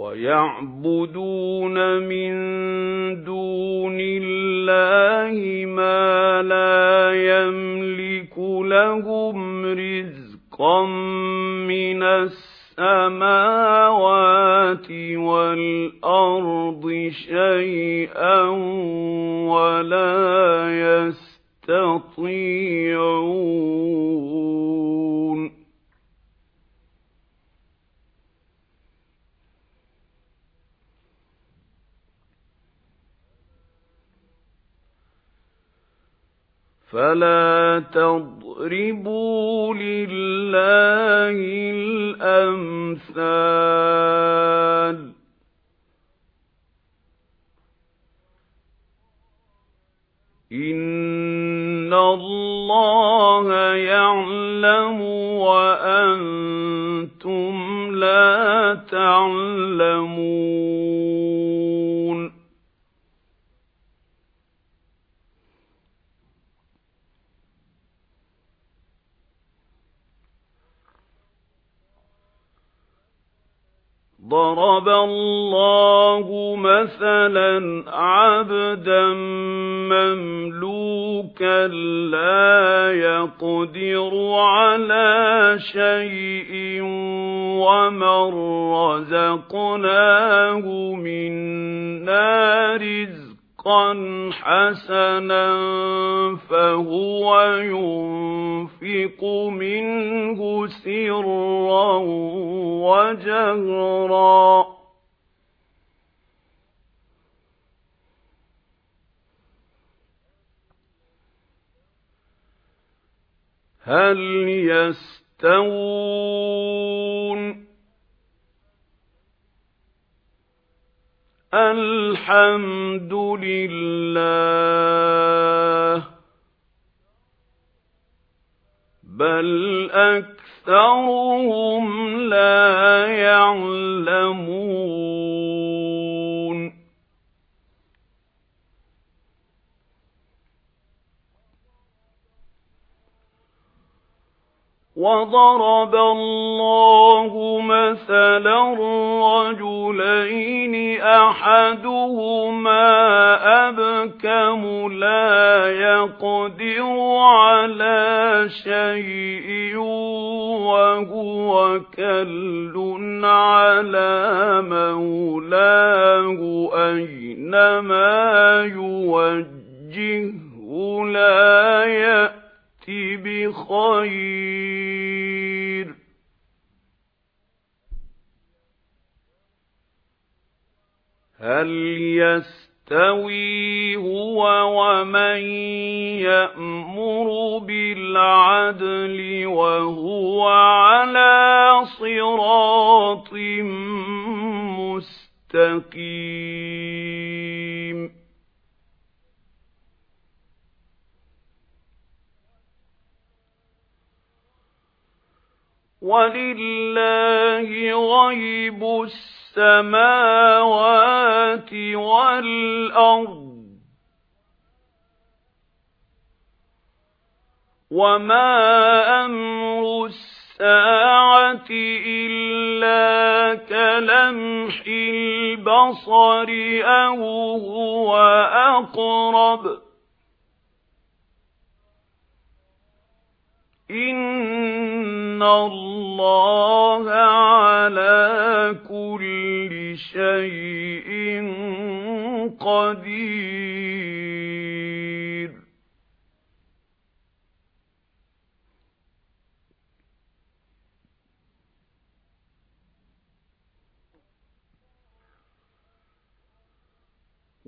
وَيَعْبُدُونَ مِن دُونِ اللَّهِ مَا لَا يَمْلِكُ لَهُمْ رِزْقًا مِنَ السَّمَاوَاتِ وَالْأَرْضِ شَيْئًا وَلَا يَسْتَطِيعُونَ فَلَا تَضْرِبُوا لِلَّهِ الْأَمْثَالَ إِنَّ اللَّهَ يَعْلَمُ وَأَنْتُمْ لَا تَعْلَمُونَ ضَرَبَ اللَّهُ مَثَلًا عَبْدًا مَّمْلُوكًا لَّا يَقْدِرُ عَلَىٰ شَيْءٍ وَمَن رَّزَقْنَاهُ مِنَّا رِزْقًا حَسَنًا فَهُوَ يُنفِقُ مِنْهُ سِرًّا وَجَهْرًا. هَلْ يَسْتَوُونَ الْحَمْدُ لِلَّهِ بَلْ أَكْثَرُهُمْ لَا وَضَرَبَ اللَّهُ مَثَلًا رَّجُلَيْنِ أَحَدُهُمَا أَبْكَمُ لَا يَقْدِرُ عَلَىٰ شَيْءٍ وَهُوَ كَلٌّ عَلَىٰ مَوْلَاهُ أَيْنَمَا يُوَجِّههُّ لَا يَأْتِ بِخَيْرٍ. هَلْ يَسْتَوِي هُوَ وَمَن يَأْمُرُ بِالْعَدْلِ وَهُوَ عَلَى صِرَاطٍ مُسْتَقِيمٍ؟ وَلِلَّهِ غَيْبُ السَّمَاوَاتِ وَالْأَرْضِ وَمَا أَمْرُ السَّاعَةِ إِلَّا كَلَمْحِ الْبَصَرِ أَوْ هُوَ أَقْرَبُ إِنَّ اللَّهَ عَلَى كُلِّ شَيْءٍ قَدِيرٌ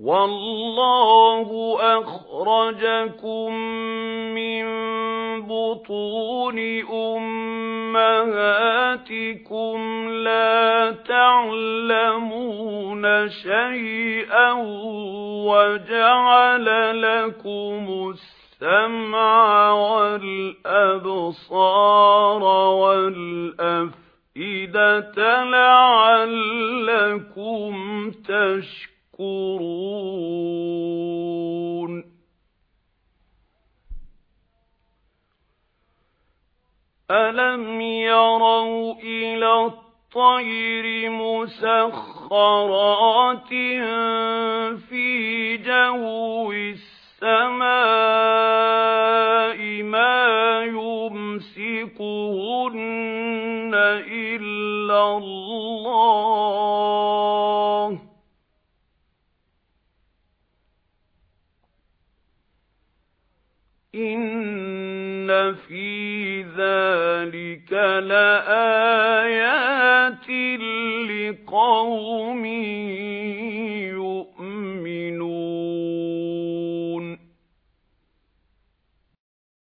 وَاللَّهُ أَخْرَجَكُم بُطُونِ أُمَّهَاتِكُمْ لَا تَعْلَمُونَ شَيْئًا وَجَعَلَ لَكُمُ السَّمْعَ وَالْأَبْصَارَ وَالْأَفْئِدَةَ لَعَلَّكُمْ تَشْكُرُونَ أَلَمْ يَرَوْا إِلَى الطَّيْرِ مُسَخَّرَاتٍ في جو السماء ما يمسكهن إلا الله إن في ذلك لآيات لقوم